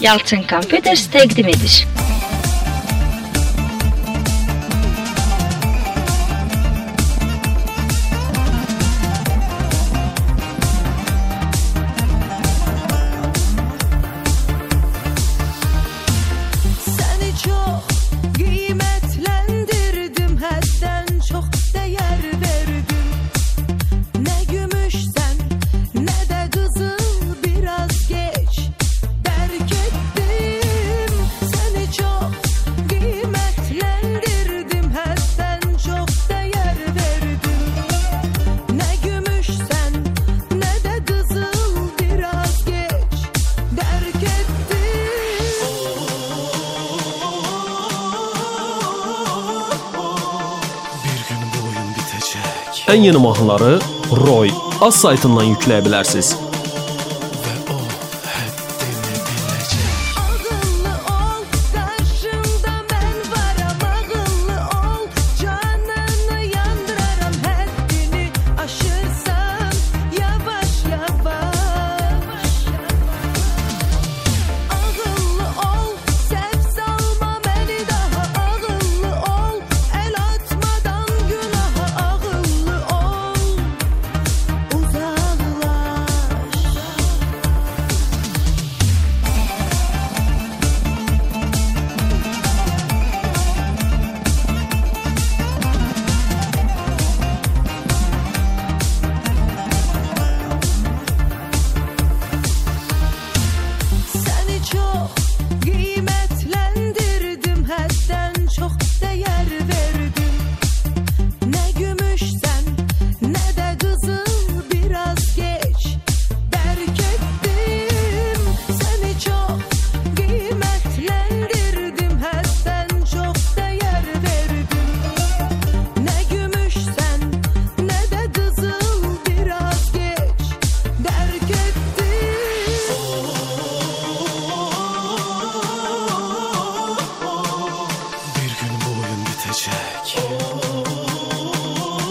Yalçın Computers teqdim edir. ən yeni mahnıları Roy az saytından yükləyə bilərsiniz.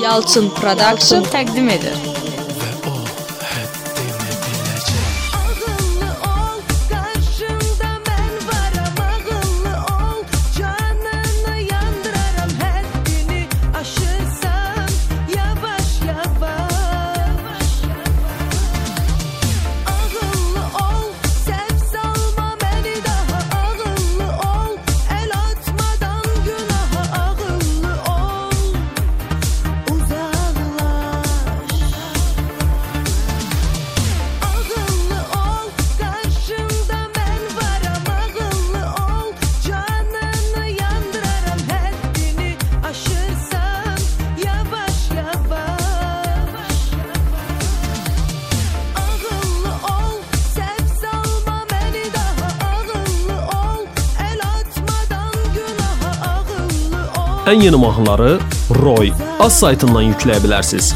Yalçın Production təqdim edir. ən yeni mahnıları Roy az saytından yükləyə bilərsiniz.